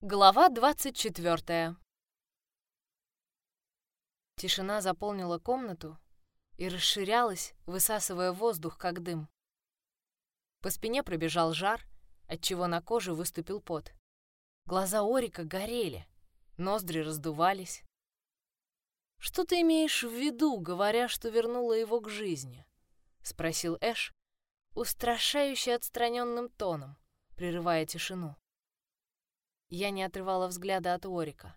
Глава 24. Тишина заполнила комнату и расширялась, высасывая воздух, как дым. По спине пробежал жар, отчего на коже выступил пот. Глаза Орика горели, ноздри раздувались. «Что ты имеешь в виду, говоря, что вернула его к жизни?» — спросил Эш, устрашающе отстраненным тоном, прерывая тишину. Я не отрывала взгляда от Орика.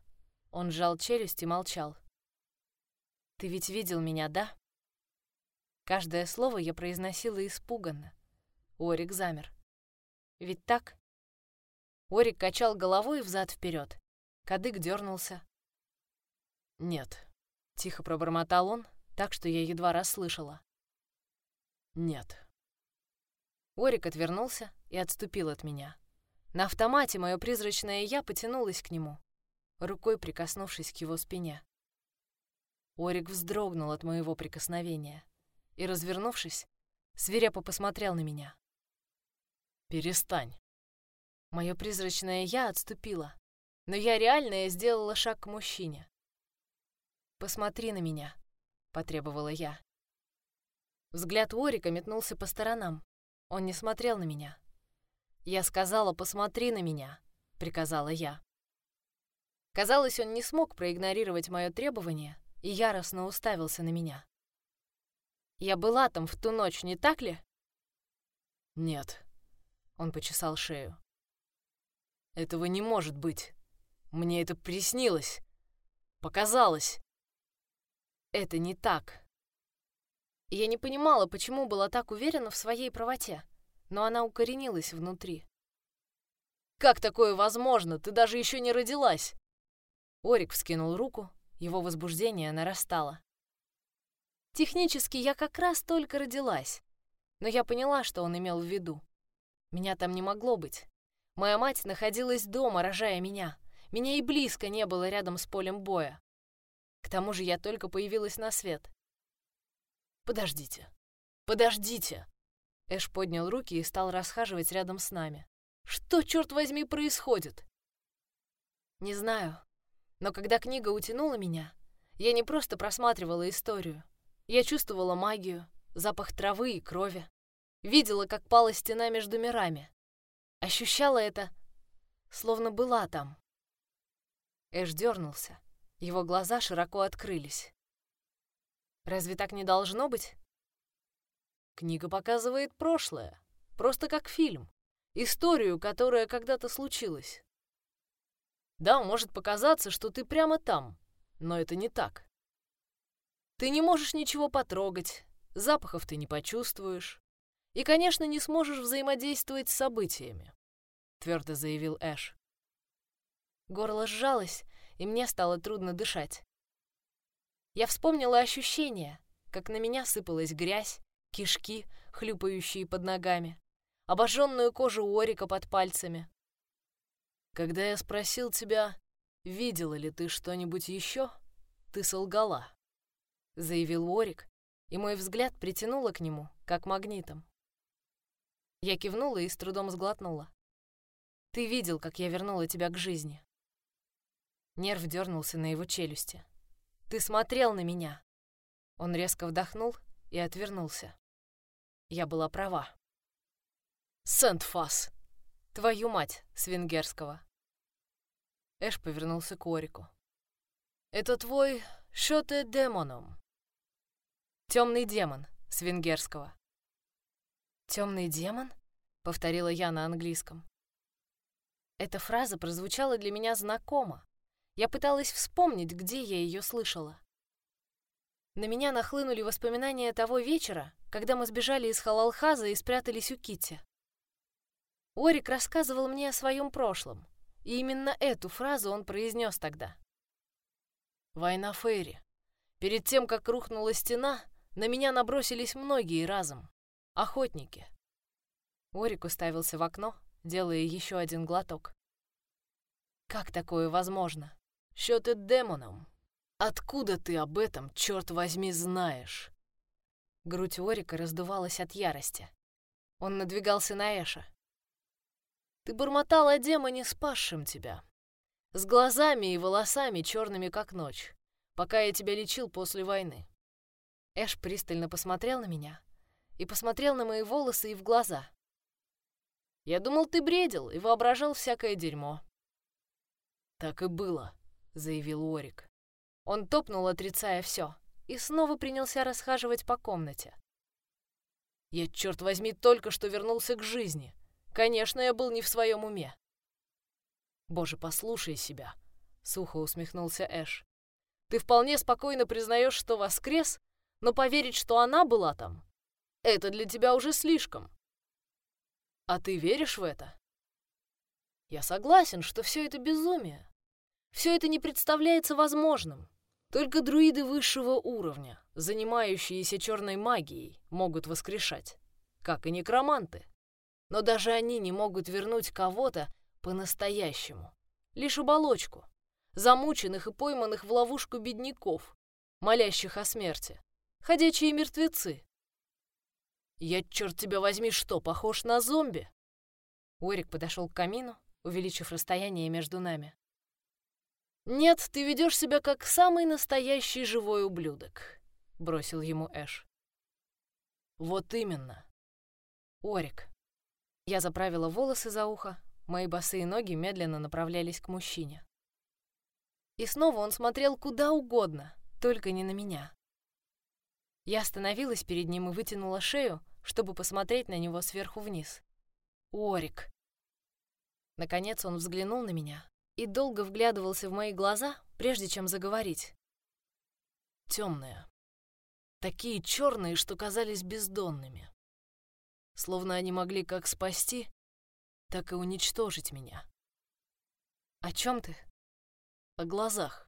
Он сжал челюсть и молчал. «Ты ведь видел меня, да?» Каждое слово я произносила испуганно. Орик замер. «Ведь так?» Орик качал головой взад-вперед. Кадык дернулся. «Нет», — тихо пробормотал он, так что я едва расслышала. «Нет». Орик отвернулся и отступил от меня. На автомате мое призрачное «я» потянулось к нему, рукой прикоснувшись к его спине. Орик вздрогнул от моего прикосновения и, развернувшись, свирепо посмотрел на меня. «Перестань!» Мое призрачное «я» отступило, но я реально сделала шаг к мужчине. «Посмотри на меня», — потребовала я. Взгляд Орика метнулся по сторонам. Он не смотрел на меня. «Я сказала, посмотри на меня», — приказала я. Казалось, он не смог проигнорировать мое требование и яростно уставился на меня. «Я была там в ту ночь, не так ли?» «Нет», — он почесал шею. «Этого не может быть. Мне это приснилось. Показалось. Это не так». Я не понимала, почему была так уверена в своей правоте но она укоренилась внутри. «Как такое возможно? Ты даже еще не родилась!» Орик вскинул руку, его возбуждение нарастало. Технически я как раз только родилась, но я поняла, что он имел в виду. Меня там не могло быть. Моя мать находилась дома, рожая меня. Меня и близко не было рядом с полем боя. К тому же я только появилась на свет. «Подождите, подождите!» Эш поднял руки и стал расхаживать рядом с нами. «Что, черт возьми, происходит?» «Не знаю. Но когда книга утянула меня, я не просто просматривала историю. Я чувствовала магию, запах травы и крови. Видела, как пала стена между мирами. Ощущала это, словно была там. Эш дернулся. Его глаза широко открылись. «Разве так не должно быть?» Книга показывает прошлое, просто как фильм, историю, которая когда-то случилась. Да, может показаться, что ты прямо там, но это не так. Ты не можешь ничего потрогать, запахов ты не почувствуешь и, конечно, не сможешь взаимодействовать с событиями, твердо заявил Эш. Горло сжалось, и мне стало трудно дышать. Я вспомнила ощущение, как на меня сыпалась грязь, кишки, хлюпающие под ногами, обожженную кожу Орика под пальцами. Когда я спросил тебя, видела ли ты что-нибудь еще, ты солгала, заявил Орик, и мой взгляд притянуло к нему, как магнитом. Я кивнула и с трудом сглотнула. Ты видел, как я вернула тебя к жизни. Нерв дернулся на его челюсти. Ты смотрел на меня. Он резко вдохнул и отвернулся. Я была права. Сент-Фас! Твою мать, с венгерского. Эш повернулся к Орику. Это твой шоте демоном. Темный демон с венгерского. Темный демон? Повторила я на английском. Эта фраза прозвучала для меня знакомо. Я пыталась вспомнить, где я ее слышала. На меня нахлынули воспоминания того вечера, когда мы сбежали из Халалхаза и спрятались у Кити. Орик рассказывал мне о своем прошлом, и именно эту фразу он произнес тогда. «Война Фейри. Перед тем, как рухнула стена, на меня набросились многие разом. Охотники». Орик уставился в окно, делая еще один глоток. «Как такое возможно? Счеты демоном?» Откуда ты об этом, черт возьми, знаешь?» Грудь Орика раздувалась от ярости. Он надвигался на Эша. «Ты бормотал о демоне, спасшем тебя. С глазами и волосами черными, как ночь, пока я тебя лечил после войны. Эш пристально посмотрел на меня и посмотрел на мои волосы и в глаза. Я думал, ты бредил и воображал всякое дерьмо. Так и было, заявил Орик. Он топнул, отрицая все, и снова принялся расхаживать по комнате. Я, черт возьми, только что вернулся к жизни. Конечно, я был не в своем уме. Боже, послушай себя, сухо усмехнулся Эш. Ты вполне спокойно признаешь, что воскрес, но поверить, что она была там, это для тебя уже слишком. А ты веришь в это? Я согласен, что все это безумие. Все это не представляется возможным. Только друиды высшего уровня, занимающиеся черной магией, могут воскрешать, как и некроманты. Но даже они не могут вернуть кого-то по-настоящему. Лишь оболочку, замученных и пойманных в ловушку бедняков, молящих о смерти, ходячие мертвецы. Я, черт тебя возьми, что, похож на зомби? Орик подошел к камину, увеличив расстояние между нами. «Нет, ты ведешь себя как самый настоящий живой ублюдок», — бросил ему Эш. «Вот именно. Орик». Я заправила волосы за ухо, мои босые ноги медленно направлялись к мужчине. И снова он смотрел куда угодно, только не на меня. Я остановилась перед ним и вытянула шею, чтобы посмотреть на него сверху вниз. «Орик». Наконец он взглянул на меня, и долго вглядывался в мои глаза, прежде чем заговорить. Темные. Такие черные, что казались бездонными. Словно они могли как спасти, так и уничтожить меня. «О чем ты?» «О глазах».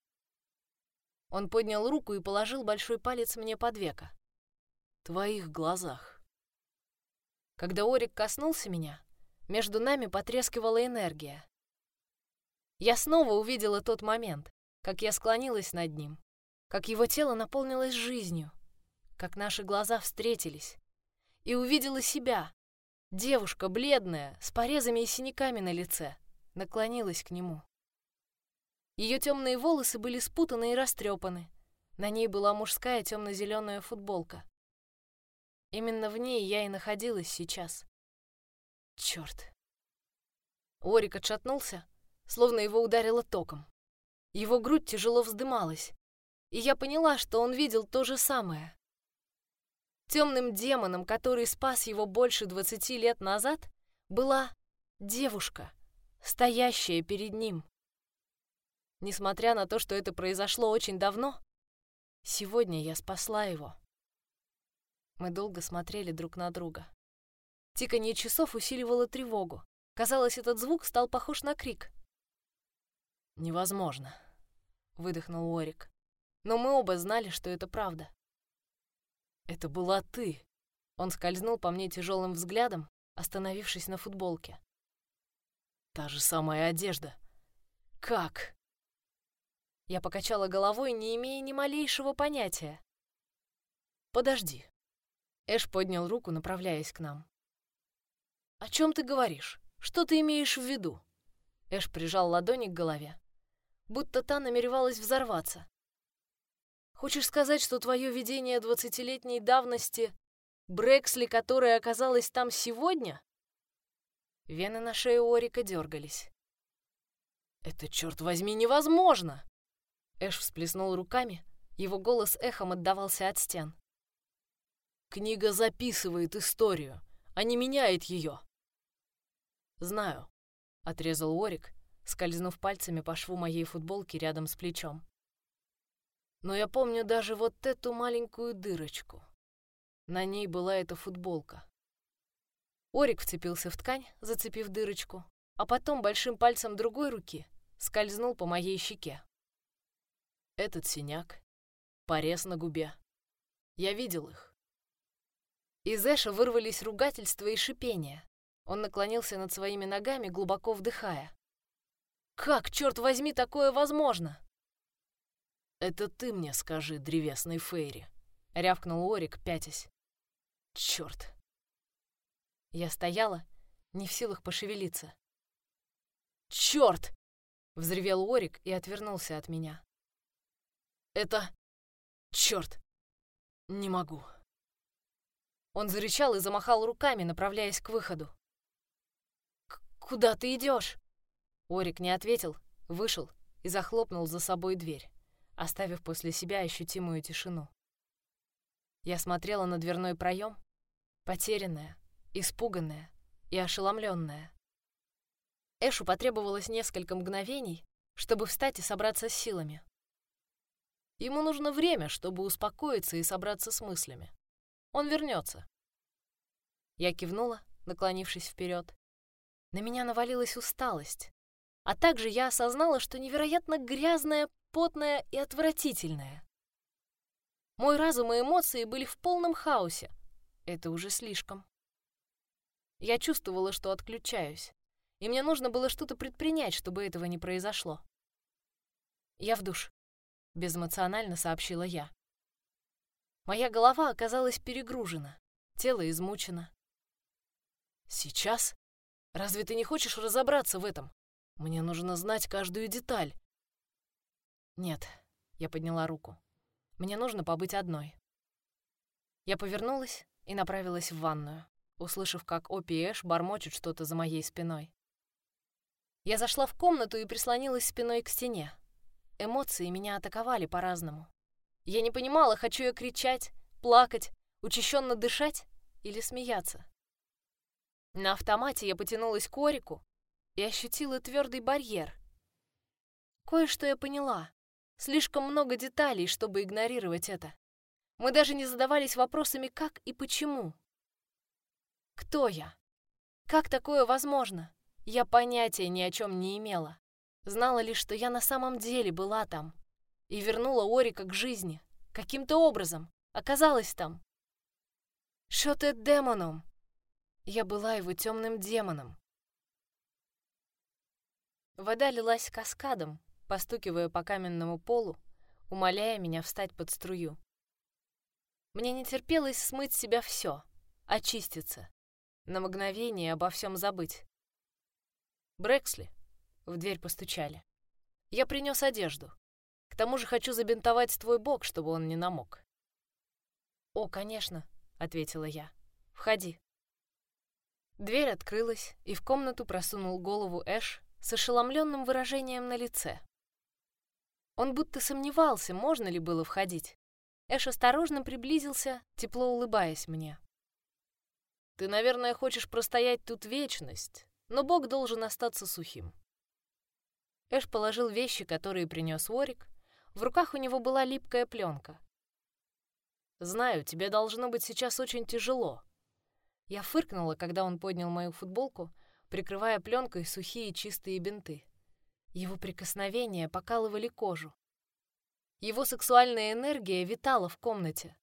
Он поднял руку и положил большой палец мне под веко. «Твоих глазах». Когда Орик коснулся меня, между нами потрескивала энергия. Я снова увидела тот момент, как я склонилась над ним, как его тело наполнилось жизнью, как наши глаза встретились, и увидела себя. Девушка, бледная, с порезами и синяками на лице, наклонилась к нему. Ее темные волосы были спутаны и растрепаны. На ней была мужская темно-зеленая футболка. Именно в ней я и находилась сейчас. Черт. Орик отшатнулся, словно его ударило током. Его грудь тяжело вздымалась, и я поняла, что он видел то же самое. Темным демоном, который спас его больше двадцати лет назад, была девушка, стоящая перед ним. Несмотря на то, что это произошло очень давно, сегодня я спасла его. Мы долго смотрели друг на друга. Тиканье часов усиливало тревогу. Казалось, этот звук стал похож на крик. «Невозможно», — выдохнул Орик. Но мы оба знали, что это правда. «Это была ты!» Он скользнул по мне тяжелым взглядом, остановившись на футболке. «Та же самая одежда. Как?» Я покачала головой, не имея ни малейшего понятия. «Подожди». Эш поднял руку, направляясь к нам. «О чем ты говоришь? Что ты имеешь в виду?» Эш прижал ладони к голове будто та намеревалась взорваться. Хочешь сказать, что твое видение двадцатилетней давности Брэксли, которая оказалась там сегодня? Вены на шее Орика дергались. Это, черт возьми, невозможно! Эш всплеснул руками, его голос эхом отдавался от стен. Книга записывает историю, а не меняет ее. Знаю, отрезал Орик, скользнув пальцами по шву моей футболки рядом с плечом. Но я помню даже вот эту маленькую дырочку. На ней была эта футболка. Орик вцепился в ткань, зацепив дырочку, а потом большим пальцем другой руки скользнул по моей щеке. Этот синяк, порез на губе. Я видел их. Из Эша вырвались ругательства и шипения. Он наклонился над своими ногами, глубоко вдыхая. Как, черт возьми, такое возможно? Это ты мне скажи, древесный Фейри, рявкнул Орик, пятясь. Черт. Я стояла, не в силах пошевелиться. Черт! Взревел Орик и отвернулся от меня. Это... Черт! Не могу. Он зарычал и замахал руками, направляясь к выходу. «Куда ты идешь? Орик не ответил, вышел и захлопнул за собой дверь, оставив после себя ощутимую тишину. Я смотрела на дверной проем, потерянная, испуганная и ошеломленная. Эшу потребовалось несколько мгновений, чтобы встать и собраться с силами. Ему нужно время, чтобы успокоиться и собраться с мыслями. Он вернется. Я кивнула, наклонившись вперед. На меня навалилась усталость, а также я осознала, что невероятно грязная, потная и отвратительная. Мой разум и эмоции были в полном хаосе. Это уже слишком. Я чувствовала, что отключаюсь, и мне нужно было что-то предпринять, чтобы этого не произошло. «Я в душ», — безэмоционально сообщила я. Моя голова оказалась перегружена, тело измучено. «Сейчас? Разве ты не хочешь разобраться в этом? Мне нужно знать каждую деталь». «Нет», — я подняла руку. «Мне нужно побыть одной». Я повернулась и направилась в ванную, услышав, как Опи и Эш бормочут что-то за моей спиной. Я зашла в комнату и прислонилась спиной к стене. Эмоции меня атаковали по-разному. Я не понимала, хочу я кричать, плакать, учащенно дышать или смеяться. На автомате я потянулась к Орику и ощутила твердый барьер. Кое-что я поняла. Слишком много деталей, чтобы игнорировать это. Мы даже не задавались вопросами как и почему. Кто я? Как такое возможно? Я понятия ни о чем не имела. Знала лишь, что я на самом деле была там. И вернула Орика к жизни. Каким-то образом. Оказалась там. Шоте демоном. Я была его темным демоном. Вода лилась каскадом, постукивая по каменному полу, умоляя меня встать под струю. Мне не терпелось смыть себя все, очиститься, на мгновение обо всем забыть. Брэксли. В дверь постучали. Я принес одежду. К тому же хочу забинтовать твой бок, чтобы он не намок. О, конечно, ответила я. Входи. Дверь открылась, и в комнату просунул голову Эш с ошеломленным выражением на лице. Он будто сомневался, можно ли было входить. Эш осторожно приблизился, тепло улыбаясь мне. «Ты, наверное, хочешь простоять тут вечность, но Бог должен остаться сухим». Эш положил вещи, которые принес Ворик. В руках у него была липкая пленка. «Знаю, тебе должно быть сейчас очень тяжело, я фыркнула, когда он поднял мою футболку, прикрывая пленкой сухие чистые бинты. Его прикосновения покалывали кожу. Его сексуальная энергия витала в комнате.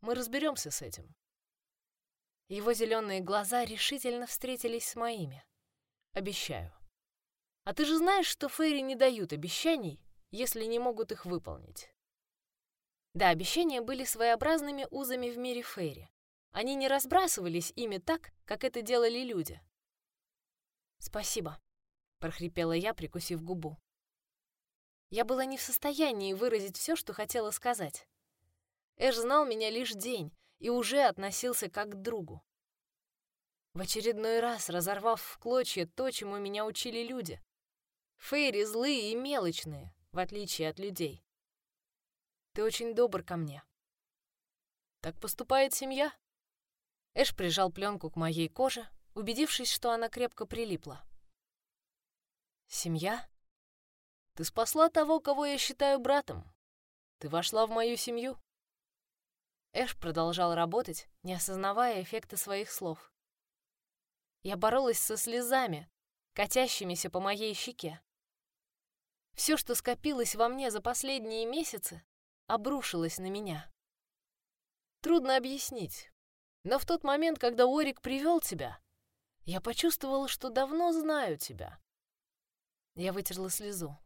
Мы разберемся с этим. Его зеленые глаза решительно встретились с моими. Обещаю. А ты же знаешь, что фейри не дают обещаний, если не могут их выполнить. Да, обещания были своеобразными узами в мире фейри. Они не разбрасывались ими так, как это делали люди. «Спасибо», — прохрипела я, прикусив губу. Я была не в состоянии выразить все, что хотела сказать. Эш знал меня лишь день и уже относился как к другу. В очередной раз разорвав в клочья то, чему меня учили люди. Фейри злые и мелочные, в отличие от людей. Ты очень добр ко мне. Так поступает семья? Эш прижал пленку к моей коже, убедившись, что она крепко прилипла. «Семья? Ты спасла того, кого я считаю братом. Ты вошла в мою семью». Эш продолжал работать, не осознавая эффекта своих слов. Я боролась со слезами, катящимися по моей щеке. Все, что скопилось во мне за последние месяцы, обрушилось на меня. Трудно объяснить, но в тот момент, когда Орик привел тебя, я почувствовала, что давно знаю тебя. Я вытерла слезу.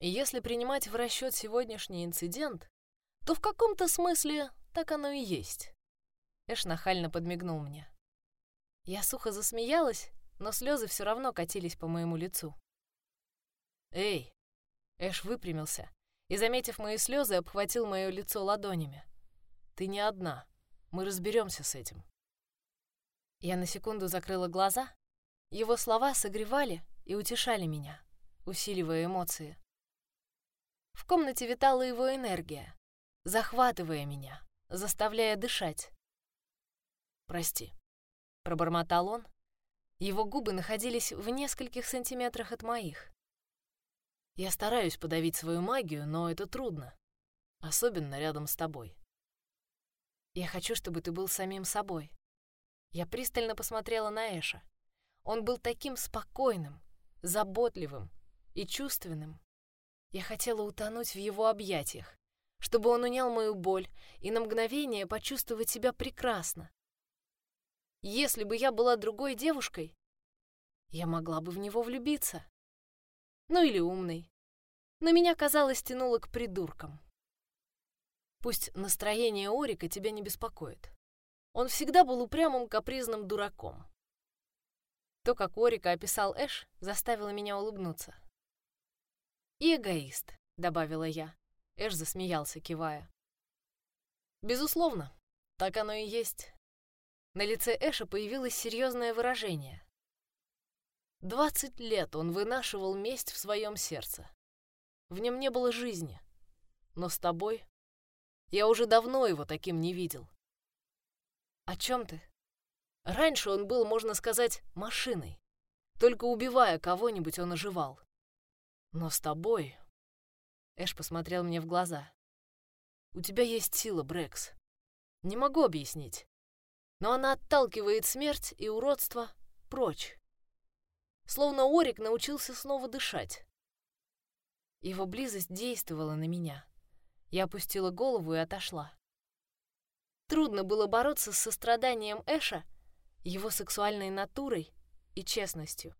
И если принимать в расчет сегодняшний инцидент, то в каком-то смысле так оно и есть. Эш нахально подмигнул мне. Я сухо засмеялась, но слезы все равно катились по моему лицу. «Эй!» Эш выпрямился и, заметив мои слезы, обхватил мое лицо ладонями. «Ты не одна. Мы разберемся с этим». Я на секунду закрыла глаза. Его слова согревали и утешали меня, усиливая эмоции. В комнате витала его энергия, захватывая меня, заставляя дышать. «Прости», — пробормотал он. Его губы находились в нескольких сантиметрах от моих. Я стараюсь подавить свою магию, но это трудно, особенно рядом с тобой. Я хочу, чтобы ты был самим собой. Я пристально посмотрела на Эша. Он был таким спокойным, заботливым и чувственным. Я хотела утонуть в его объятиях, чтобы он унял мою боль и на мгновение почувствовать себя прекрасно. Если бы я была другой девушкой, я могла бы в него влюбиться. Ну или умной. Но меня, казалось, тянуло к придуркам. Пусть настроение Орика тебя не беспокоит. Он всегда был упрямым капризным дураком. То, как Орика описал Эш, заставило меня улыбнуться. «И эгоист», — добавила я. Эш засмеялся, кивая. «Безусловно, так оно и есть». На лице Эша появилось серьезное выражение. Двадцать лет он вынашивал месть в своем сердце. В нем не было жизни. Но с тобой я уже давно его таким не видел. О чем ты? Раньше он был, можно сказать, машиной. Только убивая кого-нибудь, он оживал. Но с тобой... Эш посмотрел мне в глаза. У тебя есть сила, Брекс. Не могу объяснить. Но она отталкивает смерть и уродство прочь. Словно Орик научился снова дышать. Его близость действовала на меня. Я опустила голову и отошла. Трудно было бороться с состраданием Эша, его сексуальной натурой и честностью.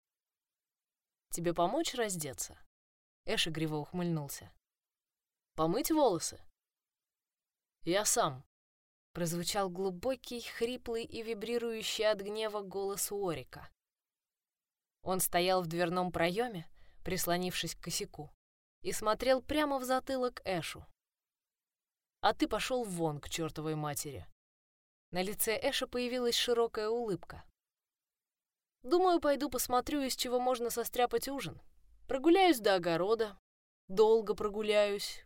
«Тебе помочь раздеться?» Эш игриво ухмыльнулся. «Помыть волосы?» «Я сам», — прозвучал глубокий, хриплый и вибрирующий от гнева голос Уорика. Он стоял в дверном проеме, прислонившись к косяку, и смотрел прямо в затылок Эшу а ты пошел вон к чертовой матери. На лице Эша появилась широкая улыбка. Думаю, пойду посмотрю, из чего можно состряпать ужин. Прогуляюсь до огорода. Долго прогуляюсь.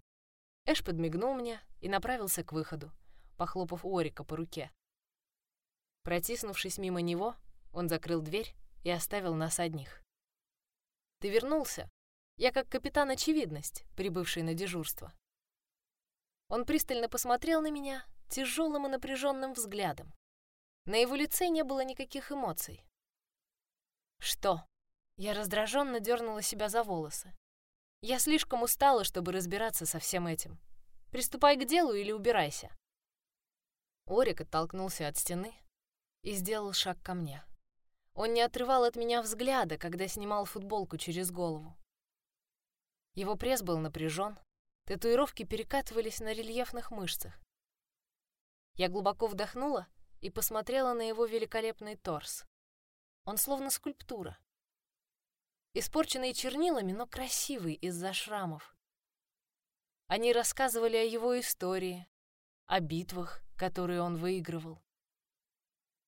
Эш подмигнул мне и направился к выходу, похлопав Орика по руке. Протиснувшись мимо него, он закрыл дверь и оставил нас одних. «Ты вернулся. Я как капитан очевидность, прибывший на дежурство. Он пристально посмотрел на меня тяжелым и напряженным взглядом. На его лице не было никаких эмоций. «Что?» Я раздраженно дернула себя за волосы. «Я слишком устала, чтобы разбираться со всем этим. Приступай к делу или убирайся». Орик оттолкнулся от стены и сделал шаг ко мне. Он не отрывал от меня взгляда, когда снимал футболку через голову. Его пресс был напряжен, Татуировки перекатывались на рельефных мышцах. Я глубоко вдохнула и посмотрела на его великолепный торс. Он словно скульптура. Испорченный чернилами, но красивый из-за шрамов. Они рассказывали о его истории, о битвах, которые он выигрывал.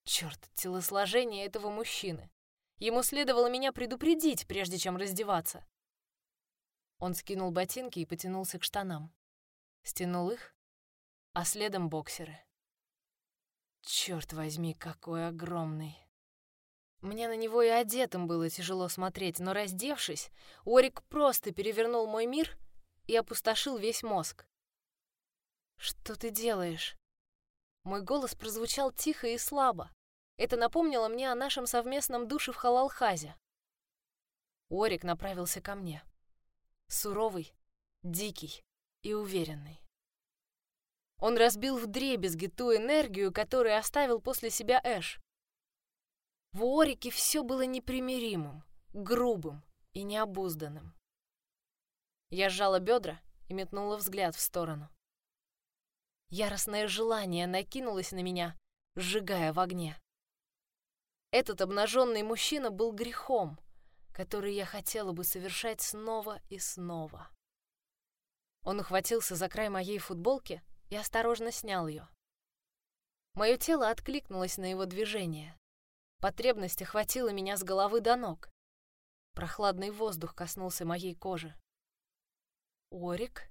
Черт, телосложение этого мужчины. Ему следовало меня предупредить, прежде чем раздеваться. Он скинул ботинки и потянулся к штанам. Стянул их, а следом боксеры. Черт возьми, какой огромный. Мне на него и одетым было тяжело смотреть, но раздевшись, Орик просто перевернул мой мир и опустошил весь мозг. «Что ты делаешь?» Мой голос прозвучал тихо и слабо. Это напомнило мне о нашем совместном душе в Халалхазе. Орик направился ко мне суровый, дикий и уверенный. Он разбил вдребезги ту энергию, которую оставил после себя Эш. В Орике все было непримиримым, грубым и необузданным. Я сжала бедра и метнула взгляд в сторону. Яростное желание накинулось на меня, сжигая в огне. Этот обнаженный мужчина был грехом, который я хотела бы совершать снова и снова. Он ухватился за край моей футболки и осторожно снял ее. Мое тело откликнулось на его движение. Потребность охватила меня с головы до ног. Прохладный воздух коснулся моей кожи. Орик?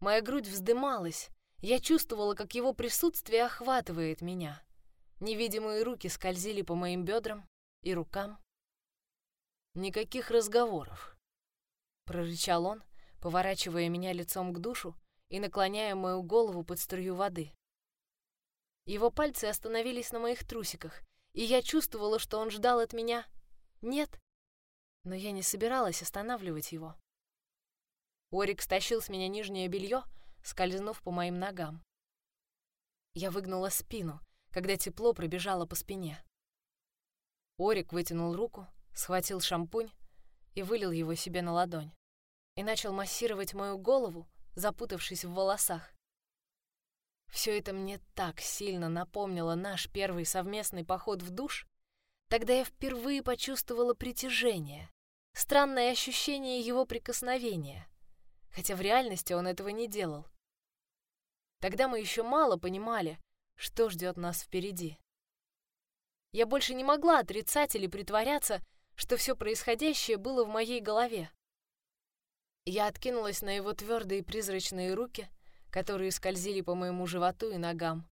Моя грудь вздымалась. Я чувствовала, как его присутствие охватывает меня. Невидимые руки скользили по моим бедрам и рукам. Никаких разговоров, прорычал он, поворачивая меня лицом к душу и наклоняя мою голову под струю воды. Его пальцы остановились на моих трусиках, и я чувствовала, что он ждал от меня «нет», но я не собиралась останавливать его. Орик стащил с меня нижнее белье, скользнув по моим ногам. Я выгнула спину, когда тепло пробежало по спине. Орик вытянул руку, схватил шампунь и вылил его себе на ладонь. И начал массировать мою голову, запутавшись в волосах. Все это мне так сильно напомнило наш первый совместный поход в душ. Тогда я впервые почувствовала притяжение, странное ощущение его прикосновения, хотя в реальности он этого не делал. Тогда мы еще мало понимали, что ждет нас впереди. Я больше не могла отрицать или притворяться, что все происходящее было в моей голове. Я откинулась на его твердые призрачные руки, которые скользили по моему животу и ногам,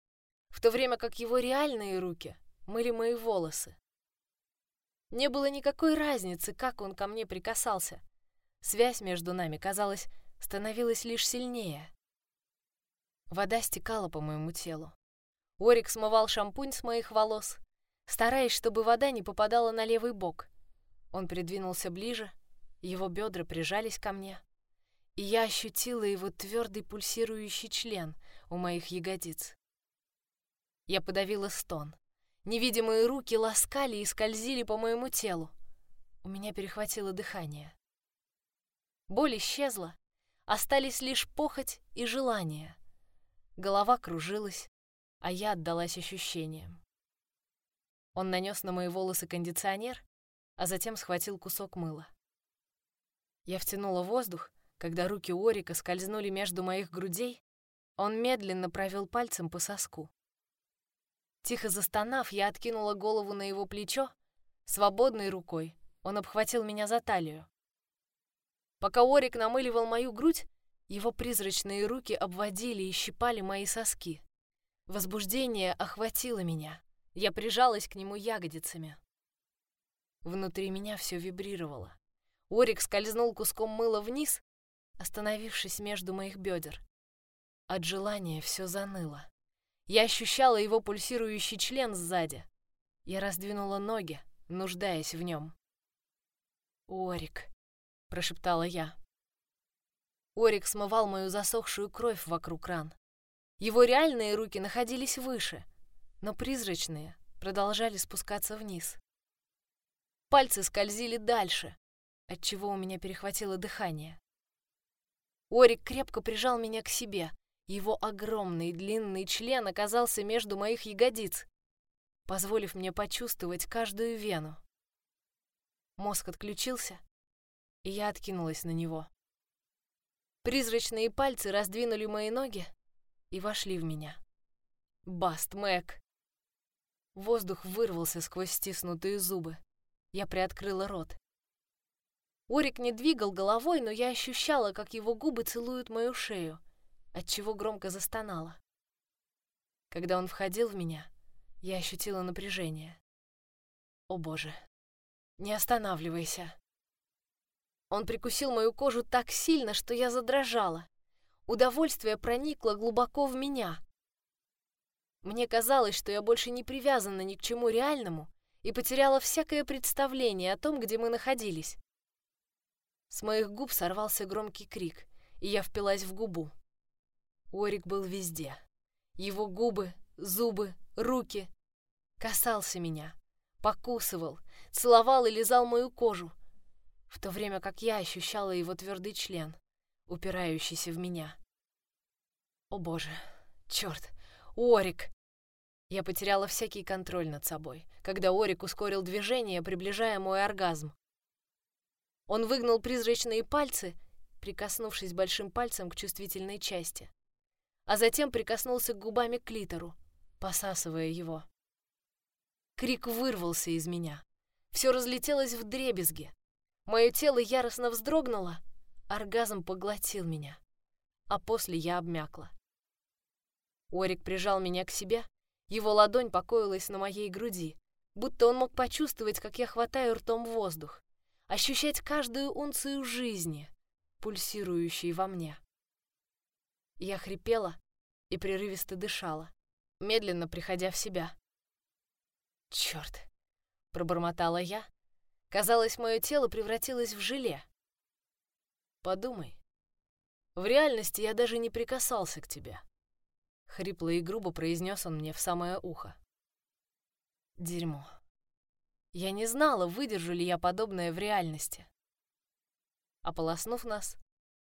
в то время как его реальные руки мыли мои волосы. Не было никакой разницы, как он ко мне прикасался. Связь между нами, казалось, становилась лишь сильнее. Вода стекала по моему телу. Орик смывал шампунь с моих волос, стараясь, чтобы вода не попадала на левый бок. Он придвинулся ближе, его бедра прижались ко мне, и я ощутила его твердый пульсирующий член у моих ягодиц. Я подавила стон. Невидимые руки ласкали и скользили по моему телу. У меня перехватило дыхание. Боль исчезла, остались лишь похоть и желание. Голова кружилась, а я отдалась ощущениям. Он нанес на мои волосы кондиционер, а затем схватил кусок мыла. Я втянула воздух, когда руки Орика скользнули между моих грудей, он медленно провел пальцем по соску. Тихо застонав, я откинула голову на его плечо, свободной рукой он обхватил меня за талию. Пока Орик намыливал мою грудь, его призрачные руки обводили и щипали мои соски. Возбуждение охватило меня. Я прижалась к нему ягодицами. Внутри меня все вибрировало. Орик скользнул куском мыла вниз, остановившись между моих бедер. От желания все заныло. Я ощущала его пульсирующий член сзади. Я раздвинула ноги, нуждаясь в нем. «Орик», — прошептала я. Орик смывал мою засохшую кровь вокруг ран. Его реальные руки находились выше, но призрачные продолжали спускаться вниз. Пальцы скользили дальше, отчего у меня перехватило дыхание. Орик крепко прижал меня к себе. Его огромный длинный член оказался между моих ягодиц, позволив мне почувствовать каждую вену. Мозг отключился, и я откинулась на него. Призрачные пальцы раздвинули мои ноги и вошли в меня. Баст, Мэг. Воздух вырвался сквозь стиснутые зубы. Я приоткрыла рот. Орик не двигал головой, но я ощущала, как его губы целуют мою шею, отчего громко застонала. Когда он входил в меня, я ощутила напряжение. О боже, не останавливайся. Он прикусил мою кожу так сильно, что я задрожала. Удовольствие проникло глубоко в меня. Мне казалось, что я больше не привязана ни к чему реальному и потеряла всякое представление о том, где мы находились. С моих губ сорвался громкий крик, и я впилась в губу. Орик был везде. Его губы, зубы, руки. Касался меня, покусывал, целовал и лизал мою кожу, в то время как я ощущала его твердый член, упирающийся в меня. О боже, черт, Орик! Я потеряла всякий контроль над собой, когда Орик ускорил движение, приближая мой оргазм. Он выгнул призрачные пальцы, прикоснувшись большим пальцем к чувствительной части, а затем прикоснулся губами к клитору, посасывая его. Крик вырвался из меня. Все разлетелось в дребезги. Мое тело яростно вздрогнуло, оргазм поглотил меня, а после я обмякла. Орик прижал меня к себе, его ладонь покоилась на моей груди, будто он мог почувствовать, как я хватаю ртом воздух, ощущать каждую унцию жизни, пульсирующей во мне. Я хрипела и прерывисто дышала, медленно приходя в себя. «Черт!» — пробормотала я. Казалось, мое тело превратилось в желе. «Подумай. В реальности я даже не прикасался к тебе». Хрипло и грубо произнес он мне в самое ухо. Дерьмо. Я не знала, выдержу ли я подобное в реальности. Ополоснув нас,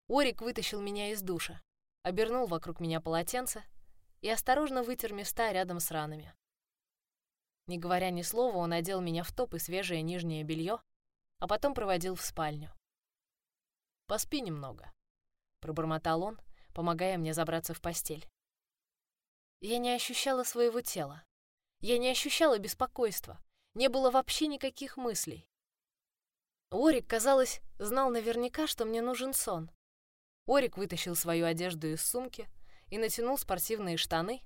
Орик вытащил меня из душа, обернул вокруг меня полотенце и осторожно вытер места рядом с ранами. Не говоря ни слова, он одел меня в топ и свежее нижнее белье, а потом проводил в спальню. «Поспи немного», — пробормотал он, помогая мне забраться в постель. Я не ощущала своего тела. Я не ощущала беспокойства. Не было вообще никаких мыслей. Орик, казалось, знал наверняка, что мне нужен сон. Орик вытащил свою одежду из сумки и натянул спортивные штаны,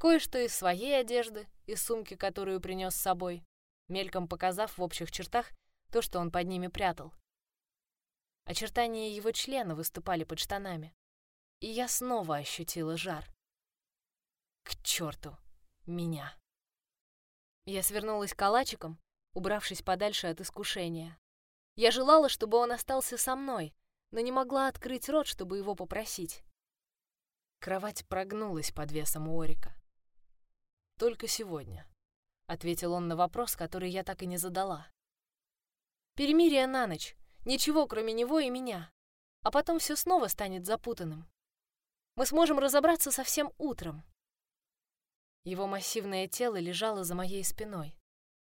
кое-что из своей одежды, из сумки, которую принес с собой, мельком показав в общих чертах то, что он под ними прятал. Очертания его члена выступали под штанами, и я снова ощутила жар. К черту меня. Я свернулась калачиком, убравшись подальше от искушения. Я желала, чтобы он остался со мной, но не могла открыть рот, чтобы его попросить. Кровать прогнулась под весом Орика. «Только сегодня», — ответил он на вопрос, который я так и не задала. «Перемирие на ночь. Ничего, кроме него и меня. А потом все снова станет запутанным. Мы сможем разобраться совсем утром». Его массивное тело лежало за моей спиной.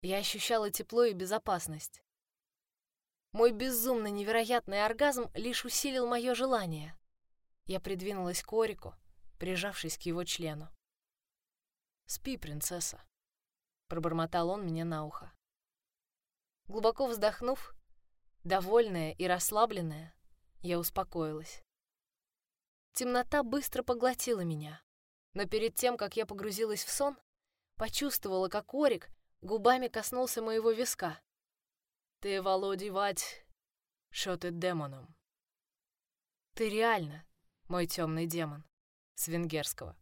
Я ощущала тепло и безопасность. Мой безумно невероятный оргазм лишь усилил мое желание. Я придвинулась к Орику, прижавшись к его члену. «Спи, принцесса», — пробормотал он мне на ухо. Глубоко вздохнув, довольная и расслабленная, я успокоилась. Темнота быстро поглотила меня, но перед тем, как я погрузилась в сон, почувствовала, как Орик губами коснулся моего виска. «Ты, Володевать, что ты демоном?» «Ты реально мой темный демон» с венгерского.